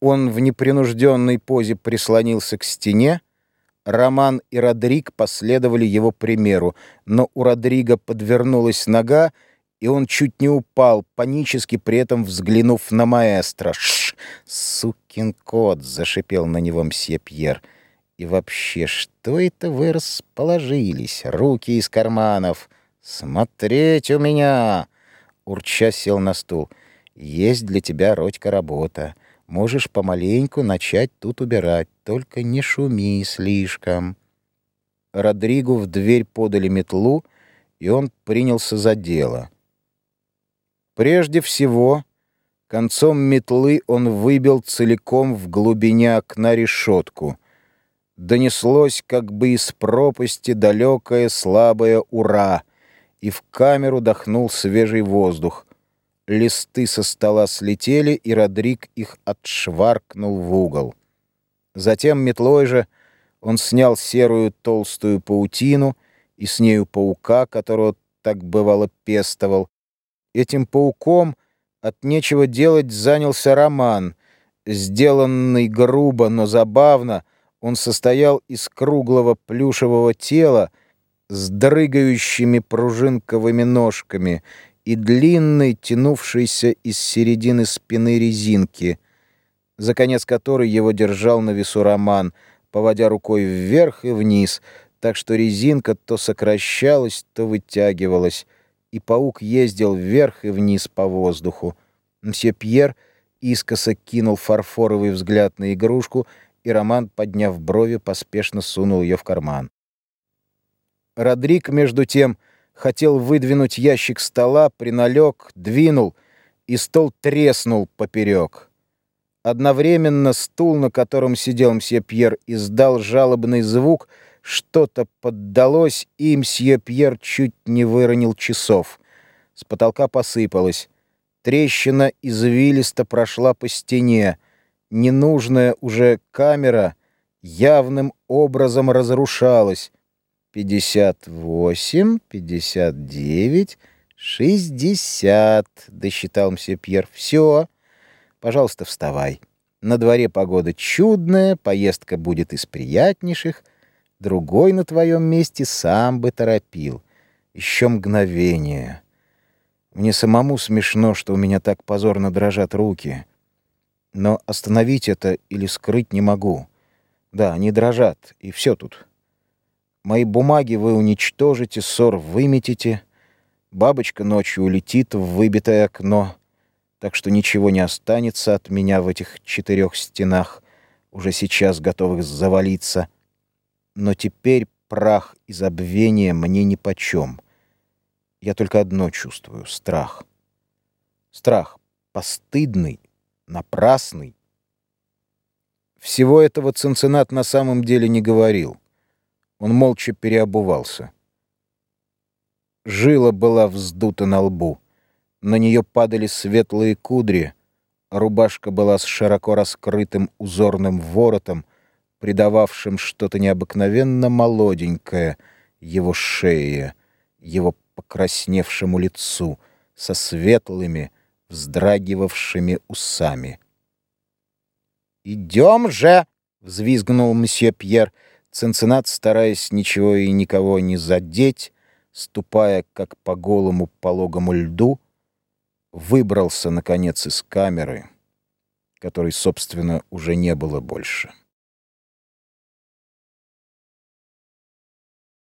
Он в непринужденной позе прислонился к стене. Роман и Родриг последовали его примеру, но у Родрига подвернулась нога, и он чуть не упал, панически при этом взглянув на маэстро. «Шш! Сукин кот!» — зашипел на него мсье Пьер. «И вообще, что это вы расположились? Руки из карманов! Смотреть у меня!» Урча сел на стул. «Есть для тебя, Родька, работа. Можешь помаленьку начать тут убирать, только не шуми слишком». Родригу в дверь подали метлу, и он принялся за дело. Прежде всего, концом метлы он выбил целиком в глубине окна решетку. Донеслось как бы из пропасти далекое слабое «Ура!» и в камеру дохнул свежий воздух. Листы со стола слетели, и Родрик их отшваркнул в угол. Затем метлой же он снял серую толстую паутину и с нею паука, которого так бывало пестовал. Этим пауком от нечего делать занялся роман. Сделанный грубо, но забавно, он состоял из круглого плюшевого тела, с дрыгающими пружинковыми ножками и длинной, тянувшейся из середины спины резинки, за конец которой его держал на весу Роман, поводя рукой вверх и вниз, так что резинка то сокращалась, то вытягивалась, и паук ездил вверх и вниз по воздуху. Мсье Пьер искоса кинул фарфоровый взгляд на игрушку, и Роман, подняв брови, поспешно сунул ее в карман. Родрик, между тем, хотел выдвинуть ящик стола, приналег, двинул, и стол треснул поперек. Одновременно стул, на котором сидел мсье Пьер, издал жалобный звук, что-то поддалось, и мсье Пьер чуть не выронил часов. С потолка посыпалось. Трещина извилисто прошла по стене. Ненужная уже камера явным образом разрушалась. «Пятьдесят восемь, пятьдесят девять, шестьдесят», — досчитал мсье Пьер. «Все. Пожалуйста, вставай. На дворе погода чудная, поездка будет из приятнейших. Другой на твоем месте сам бы торопил. Еще мгновение. Мне самому смешно, что у меня так позорно дрожат руки. Но остановить это или скрыть не могу. Да, они дрожат, и все тут». Мои бумаги вы уничтожите, ссор выметите. Бабочка ночью улетит в выбитое окно, так что ничего не останется от меня в этих четырех стенах, уже сейчас готовых завалиться. Но теперь прах и забвение мне нипочем. Я только одно чувствую — страх. Страх постыдный, напрасный. Всего этого Цинциннат на самом деле не говорил. Он молча переобувался. Жила была вздута на лбу. На нее падали светлые кудри. Рубашка была с широко раскрытым узорным воротом, придававшим что-то необыкновенно молоденькое его шее, его покрасневшему лицу, со светлыми, вздрагивавшими усами. «Идем же!» — взвизгнул мсье Пьер — Ценцинат, стараясь ничего и никого не задеть, ступая как по голому пологому льду, выбрался, наконец, из камеры, которой, собственно, уже не было больше.